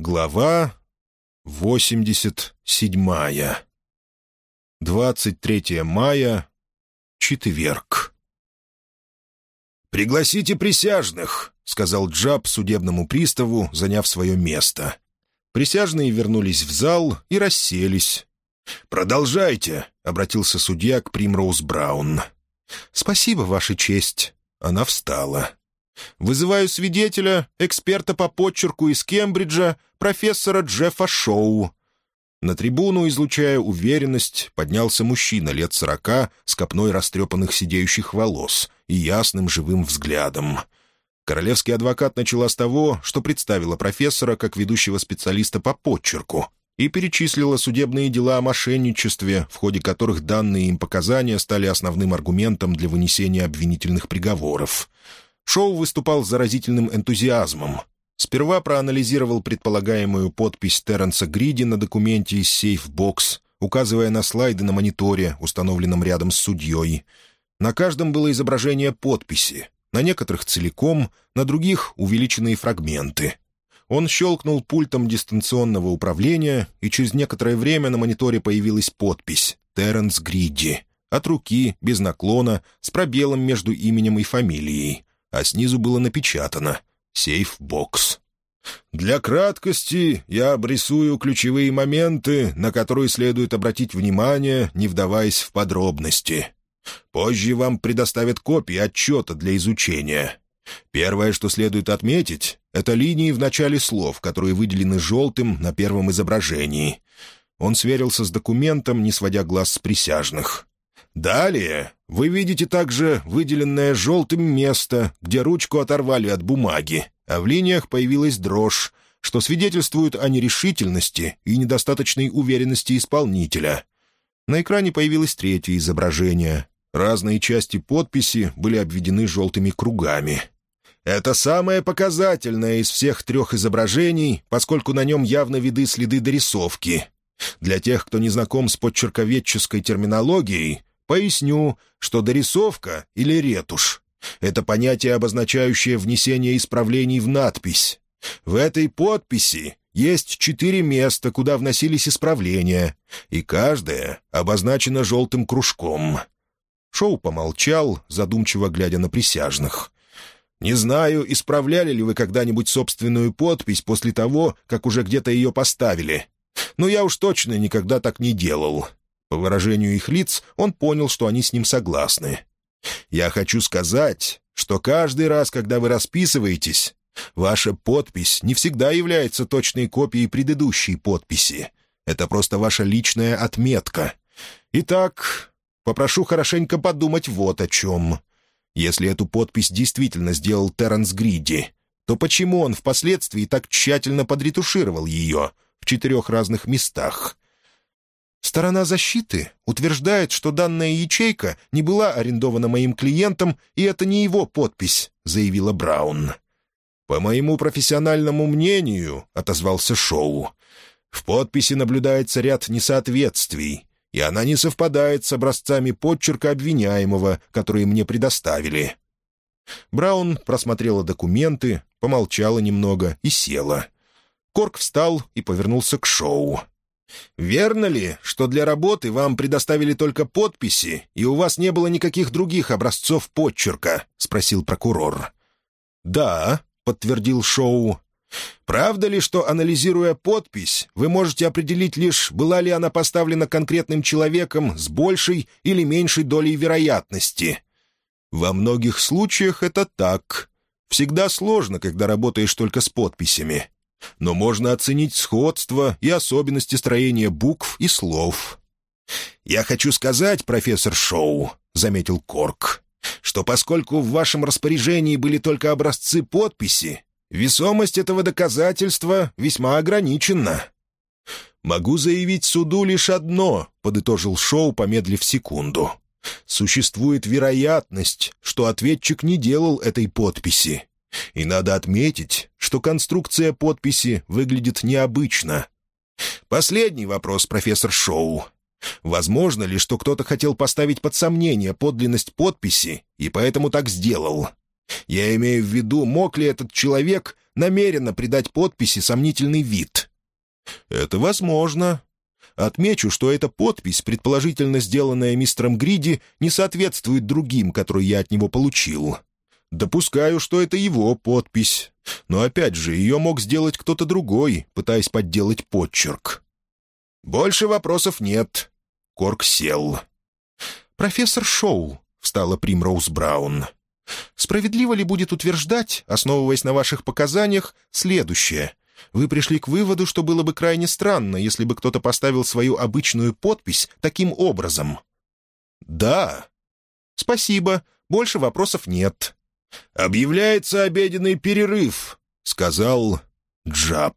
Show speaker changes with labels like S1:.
S1: Глава 87. 23 мая. Четверг. «Пригласите присяжных», — сказал Джаб судебному приставу, заняв свое место. Присяжные вернулись в зал и расселись. «Продолжайте», — обратился судья к Примроуз Браун. «Спасибо, Ваша честь». Она встала. Вызываю свидетеля, эксперта по подчерку из Кембриджа, профессора Джеффа Шоу». На трибуну, излучая уверенность, поднялся мужчина лет сорока с копной растрепанных сидеющих волос и ясным живым взглядом. Королевский адвокат начала с того, что представила профессора как ведущего специалиста по подчерку и перечислила судебные дела о мошенничестве, в ходе которых данные им показания стали основным аргументом для вынесения обвинительных приговоров. Шоу выступал заразительным энтузиазмом. Сперва проанализировал предполагаемую подпись Терренса Гриди на документе из сейфбокс, указывая на слайды на мониторе, установленном рядом с судьей. На каждом было изображение подписи, на некоторых целиком, на других — увеличенные фрагменты. Он щелкнул пультом дистанционного управления, и через некоторое время на мониторе появилась подпись «Терренс Гриди». От руки, без наклона, с пробелом между именем и фамилией а снизу было напечатано «Сейф-бокс». «Для краткости я обрисую ключевые моменты, на которые следует обратить внимание, не вдаваясь в подробности. Позже вам предоставят копии отчета для изучения. Первое, что следует отметить, это линии в начале слов, которые выделены желтым на первом изображении». Он сверился с документом, не сводя глаз с присяжных. Далее вы видите также выделенное желтым место, где ручку оторвали от бумаги, а в линиях появилась дрожь, что свидетельствует о нерешительности и недостаточной уверенности исполнителя. На экране появилось третье изображение. Разные части подписи были обведены желтыми кругами. Это самое показательное из всех трех изображений, поскольку на нем явно виды следы дорисовки. Для тех, кто не знаком с подчерковедческой терминологией, Поясню, что дорисовка или ретушь — это понятие, обозначающее внесение исправлений в надпись. В этой подписи есть четыре места, куда вносились исправления, и каждое обозначено желтым кружком. Шоу помолчал, задумчиво глядя на присяжных. «Не знаю, исправляли ли вы когда-нибудь собственную подпись после того, как уже где-то ее поставили. Но я уж точно никогда так не делал. По выражению их лиц он понял, что они с ним согласны. «Я хочу сказать, что каждый раз, когда вы расписываетесь, ваша подпись не всегда является точной копией предыдущей подписи. Это просто ваша личная отметка. Итак, попрошу хорошенько подумать вот о чем. Если эту подпись действительно сделал Терренс Гриди, то почему он впоследствии так тщательно подретушировал ее в четырех разных местах?» Сторона защиты утверждает, что данная ячейка не была арендована моим клиентом, и это не его подпись», — заявила Браун. «По моему профессиональному мнению», — отозвался Шоу, — «в подписи наблюдается ряд несоответствий, и она не совпадает с образцами подчерка обвиняемого, которые мне предоставили». Браун просмотрела документы, помолчала немного и села. Корк встал и повернулся к Шоу. «Верно ли, что для работы вам предоставили только подписи, и у вас не было никаких других образцов подчерка?» — спросил прокурор. «Да», — подтвердил Шоу. «Правда ли, что, анализируя подпись, вы можете определить лишь, была ли она поставлена конкретным человеком с большей или меньшей долей вероятности?» «Во многих случаях это так. Всегда сложно, когда работаешь только с подписями но можно оценить сходство и особенности строения букв и слов. «Я хочу сказать, профессор Шоу», — заметил Корк, «что поскольку в вашем распоряжении были только образцы подписи, весомость этого доказательства весьма ограничена». «Могу заявить суду лишь одно», — подытожил Шоу, помедлив секунду. «Существует вероятность, что ответчик не делал этой подписи, и надо отметить, что конструкция подписи выглядит необычно. Последний вопрос, профессор Шоу. Возможно ли, что кто-то хотел поставить под сомнение подлинность подписи и поэтому так сделал? Я имею в виду, мог ли этот человек намеренно придать подписи сомнительный вид. Это возможно. Отмечу, что эта подпись, предположительно сделанная мистером Гриди, не соответствует другим, которые я от него получил. Допускаю, что это его подпись. Но опять же, ее мог сделать кто-то другой, пытаясь подделать подчерк. «Больше вопросов нет». Корк сел. «Профессор Шоу», — встала Примроуз Браун. «Справедливо ли будет утверждать, основываясь на ваших показаниях, следующее? Вы пришли к выводу, что было бы крайне странно, если бы кто-то поставил свою обычную подпись таким образом?» «Да». «Спасибо. Больше вопросов нет». «Объявляется обеденный перерыв», — сказал Джаб.